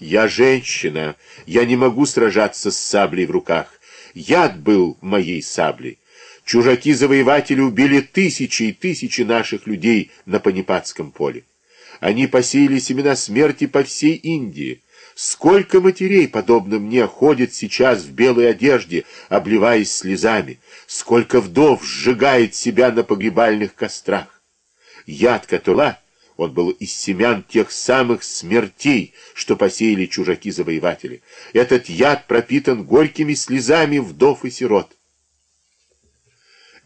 Я женщина, я не могу сражаться с саблей в руках. Яд был моей саблей. Чужаки-завоеватели убили тысячи и тысячи наших людей на Панипатском поле. Они посеяли семена смерти по всей Индии. Сколько матерей, подобно мне, ходят сейчас в белой одежде, обливаясь слезами. Сколько вдов сжигает себя на погребальных кострах. Яд, который он был из семян тех самых смертей, что посеяли чужаки-завоеватели. Этот яд пропитан горькими слезами вдов и сирот.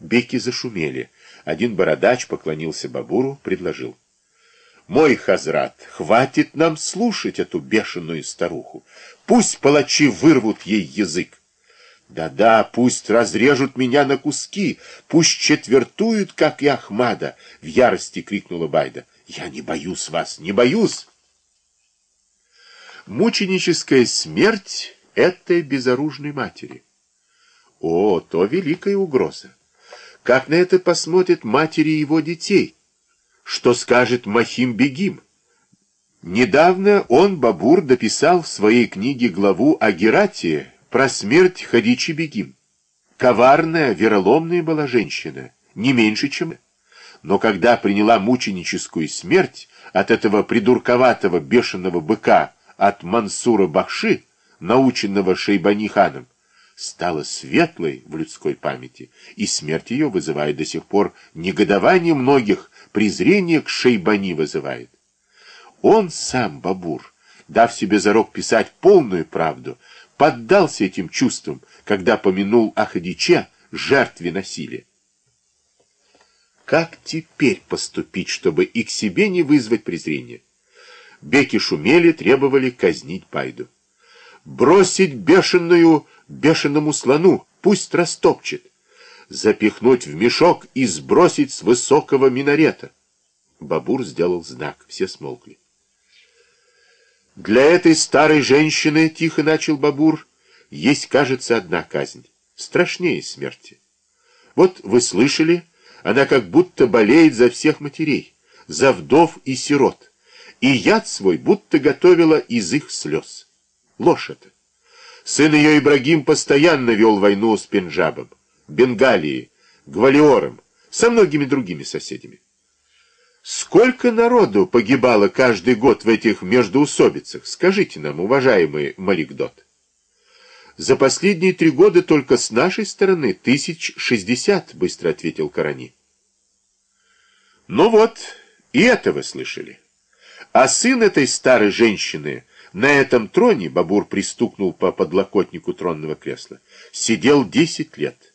Беки зашумели. Один бородач поклонился Бабуру, предложил. «Мой хазрат, хватит нам слушать эту бешеную старуху. Пусть палачи вырвут ей язык. Да-да, пусть разрежут меня на куски, пусть четвертуют, как и Ахмада!» — в ярости крикнула Байда. Я не боюсь вас, не боюсь. Мученическая смерть этой безоружной матери. О, то великая угроза. Как на это посмотрят матери его детей? Что скажет Махим Бегим? Недавно он, Бабур, дописал в своей книге главу о Герате про смерть Хадичи Бегим. Коварная, вероломная была женщина, не меньше, чем но когда приняла мученическую смерть от этого придурковатого бешеного быка, от Мансура Бахши, наученного Шейбани ханом, стала светлой в людской памяти, и смерть ее вызывает до сих пор негодование многих, презрение к Шейбани вызывает. Он сам, Бабур, дав себе зарок писать полную правду, поддался этим чувствам, когда помянул о Хадиче, жертве насилия. Как теперь поступить, чтобы и к себе не вызвать презрение? Беки шумели, требовали казнить Пайду. Бросить бешеную бешеному слону, пусть растопчет. Запихнуть в мешок и сбросить с высокого минарета. Бабур сделал знак, все смолкли. Для этой старой женщины, тихо начал Бабур, есть, кажется, одна казнь, страшнее смерти. Вот вы слышали, она как будто болеет за всех матерей, за вдов и сирот, и яд свой будто готовила из их слез. Ложь это. Сын ее Ибрагим постоянно вел войну с Пенджабом, Бенгалией, Гвалиором, со многими другими соседями. Сколько народу погибало каждый год в этих междоусобицах? Скажите нам, уважаемый Маликдот. За последние три года только с нашей стороны тысяч шестьдесят, быстро ответил Карани. Ну вот, и это вы слышали. А сын этой старой женщины на этом троне, Бабур пристукнул по подлокотнику тронного кресла, сидел десять лет.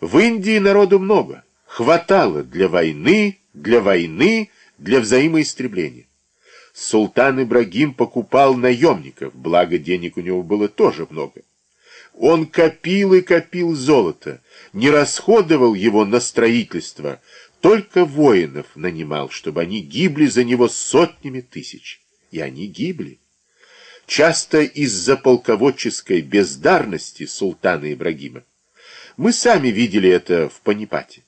В Индии народу много, хватало для войны, для войны, для взаимоистребления. Султан Ибрагим покупал наемников, благо денег у него было тоже много. Он копил и копил золото, не расходовал его на строительство, только воинов нанимал, чтобы они гибли за него сотнями тысяч. И они гибли. Часто из-за полководческой бездарности султана Ибрагима. Мы сами видели это в Панипате.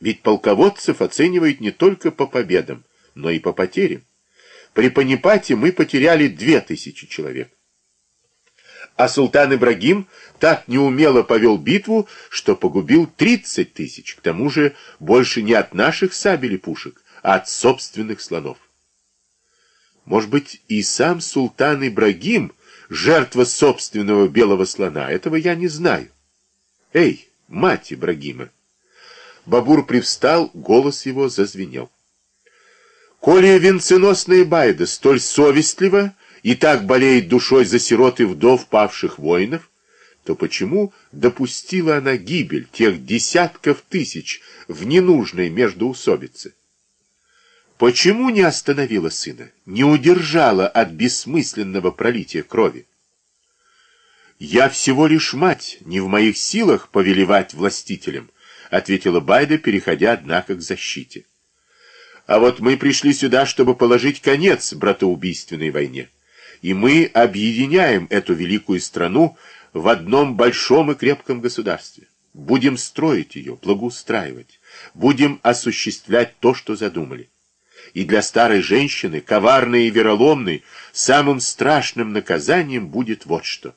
Ведь полководцев оценивают не только по победам, но и по потерям. При Панипате мы потеряли две тысячи человек. А султан Ибрагим так неумело повел битву, что погубил 30 тысяч, к тому же больше не от наших сабель и пушек, а от собственных слонов. Может быть, и сам султан Ибрагим жертва собственного белого слона, этого я не знаю. Эй, мать Ибрагима! Бабур привстал, голос его зазвенел. Коли венценосная Байда столь совестливо и так болеет душой за сирот и вдов павших воинов, то почему допустила она гибель тех десятков тысяч в ненужной междоусобице? Почему не остановила сына, не удержала от бессмысленного пролития крови? «Я всего лишь мать, не в моих силах повелевать властителям», ответила Байда, переходя, однако, к защите. «А вот мы пришли сюда, чтобы положить конец братоубийственной войне» и мы объединяем эту великую страну в одном большом и крепком государстве. Будем строить ее, благоустраивать, будем осуществлять то, что задумали. И для старой женщины, коварной и вероломной, самым страшным наказанием будет вот что.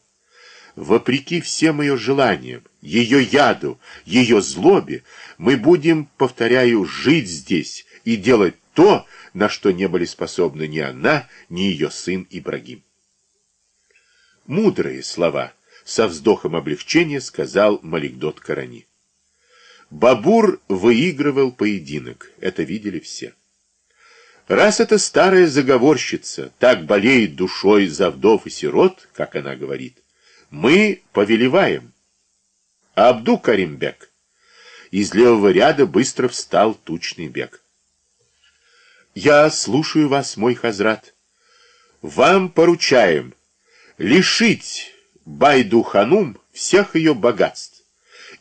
Вопреки всем ее желаниям, ее яду, ее злобе, мы будем, повторяю, жить здесь и делать то, на что не были способны ни она, ни ее сын Ибрагим. Мудрые слова, со вздохом облегчения сказал Маликдот Карани. Бабур выигрывал поединок, это видели все. Раз эта старая заговорщица так болеет душой за вдов и сирот, как она говорит, мы повелеваем. Абду Каримбек. Из левого ряда быстро встал тучный бег. Я слушаю вас, мой хазрат. Вам поручаем лишить Байду-ханум всех ее богатств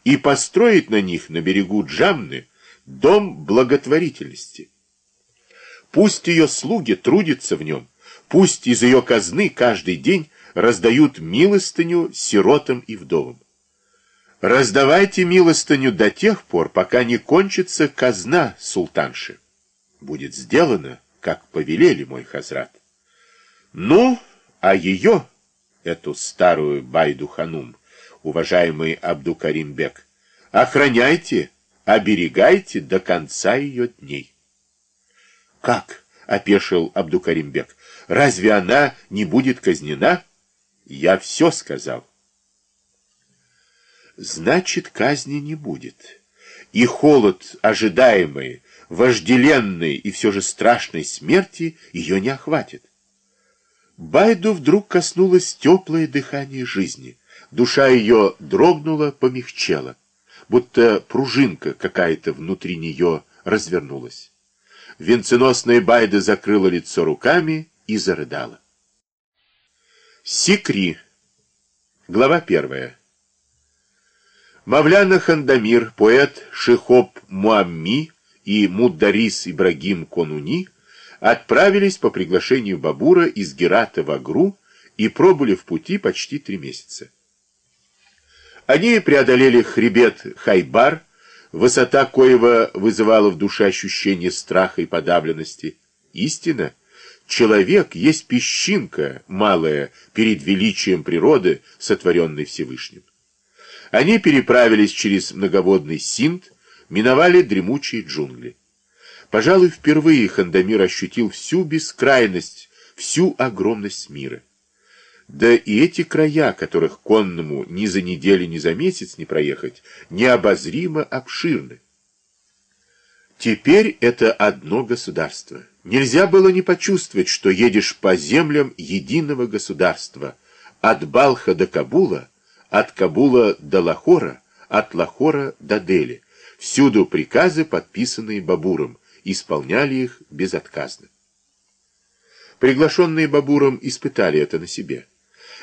и построить на них на берегу Джамны дом благотворительности. Пусть ее слуги трудятся в нем, пусть из ее казны каждый день раздают милостыню сиротам и вдовам. Раздавайте милостыню до тех пор, пока не кончится казна султанши. Будет сделано, как повелели мой хазрат. Ну, а ее, эту старую Байду-ханум, уважаемый Абдукаримбек, охраняйте, оберегайте до конца ее дней. Как? — опешил Абдукаримбек. Разве она не будет казнена? Я все сказал. Значит, казни не будет. И холод, ожидаемый, вожделенной и все же страшной смерти, ее не охватит. Байду вдруг коснулось теплое дыхание жизни. Душа ее дрогнула, помягчела, будто пружинка какая-то внутри нее развернулась. Венценосная Байда закрыла лицо руками и зарыдала. Сикри. Глава первая. Мавляна Хандамир, поэт Шихоп Муамми и Муддарис Ибрагим Конуни отправились по приглашению Бабура из Герата в Агру и пробыли в пути почти три месяца. Они преодолели хребет Хайбар, высота коего вызывала в душе ощущение страха и подавленности. Истина, человек есть песчинка малая перед величием природы, сотворенной Всевышним. Они переправились через многоводный Синд, миновали дремучие джунгли. Пожалуй, впервые Хандамир ощутил всю бескрайность, всю огромность мира. Да и эти края, которых конному ни за неделю, ни за месяц не проехать, необозримо обширны. Теперь это одно государство. Нельзя было не почувствовать, что едешь по землям единого государства, от Балха до Кабула, от Кабула до Лахора, от Лахора до Дели. Всюду приказы, подписанные Бабуром, исполняли их безотказно. Приглашенные Бабуром испытали это на себе.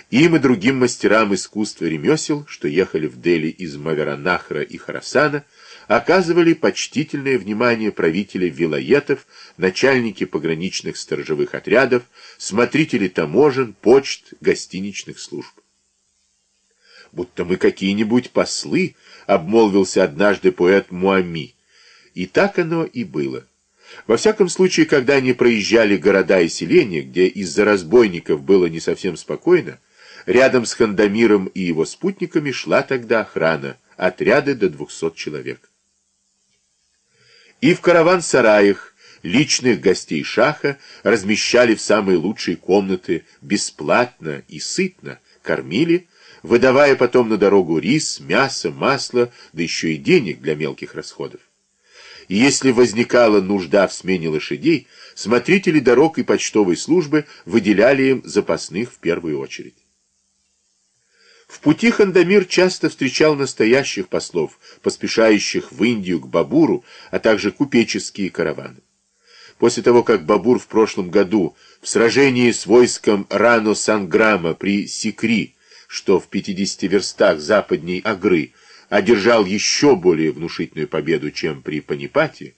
Им и другим мастерам искусства ремесел, что ехали в Дели из Маверанахра и Харасана, оказывали почтительное внимание правители вилоетов, начальники пограничных сторожевых отрядов, смотрители таможен, почт, гостиничных служб будто мы какие-нибудь послы, обмолвился однажды поэт Муами. И так оно и было. Во всяком случае, когда они проезжали города и селения, где из-за разбойников было не совсем спокойно, рядом с Хандамиром и его спутниками шла тогда охрана, отряды до двухсот человек. И в караван-сараях личных гостей шаха размещали в самые лучшие комнаты бесплатно и сытно, кормили, выдавая потом на дорогу рис, мясо, масло, да еще и денег для мелких расходов. И если возникала нужда в смене лошадей, смотрители дорог и почтовой службы выделяли им запасных в первую очередь. В пути Хандамир часто встречал настоящих послов, поспешающих в Индию к Бабуру, а также купеческие караваны. После того, как Бабур в прошлом году в сражении с войском Рано Санграма при Сикри что в 50 верстах западней Агры одержал еще более внушительную победу, чем при Панипате,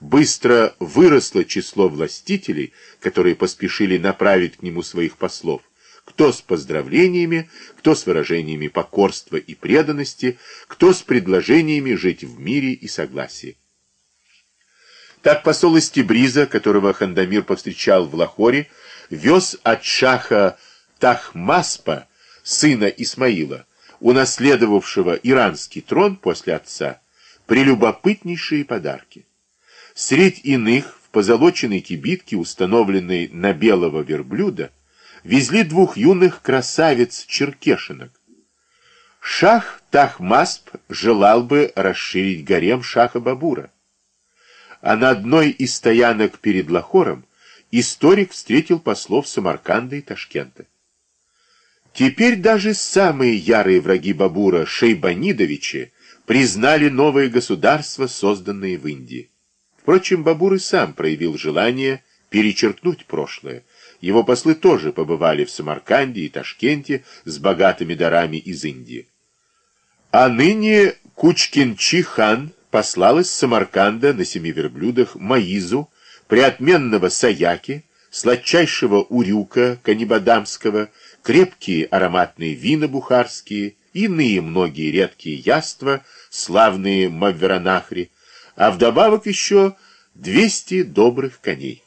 быстро выросло число властителей, которые поспешили направить к нему своих послов, кто с поздравлениями, кто с выражениями покорства и преданности, кто с предложениями жить в мире и согласии. Так посол из Тебриза, которого Хандамир повстречал в Лахоре, вез от шаха Тахмаспа, сына Исмаила, унаследовавшего иранский трон после отца, прелюбопытнейшие подарки. Средь иных в позолоченной кибитке, установленной на белого верблюда, везли двух юных красавиц-черкешинок. Шах Тахмасп желал бы расширить гарем шаха Бабура. А на одной из стоянок перед Лахором историк встретил послов Самарканда и Ташкента. Теперь даже самые ярые враги Бабура, Шейбанидовичи, признали новое государство, созданное в Индии. Впрочем, Бабур и сам проявил желание перечеркнуть прошлое. Его послы тоже побывали в Самарканде и Ташкенте с богатыми дарами из Индии. А ныне Кучкинчи-хан послал из Самарканда на семи верблюдах Маизу, приотменного Саяки, сладчайшего Урюка Канибадамского, крепкие ароматные вина бухарские, иные многие редкие яства, славные Мавверанахри, а вдобавок еще 200 добрых коней.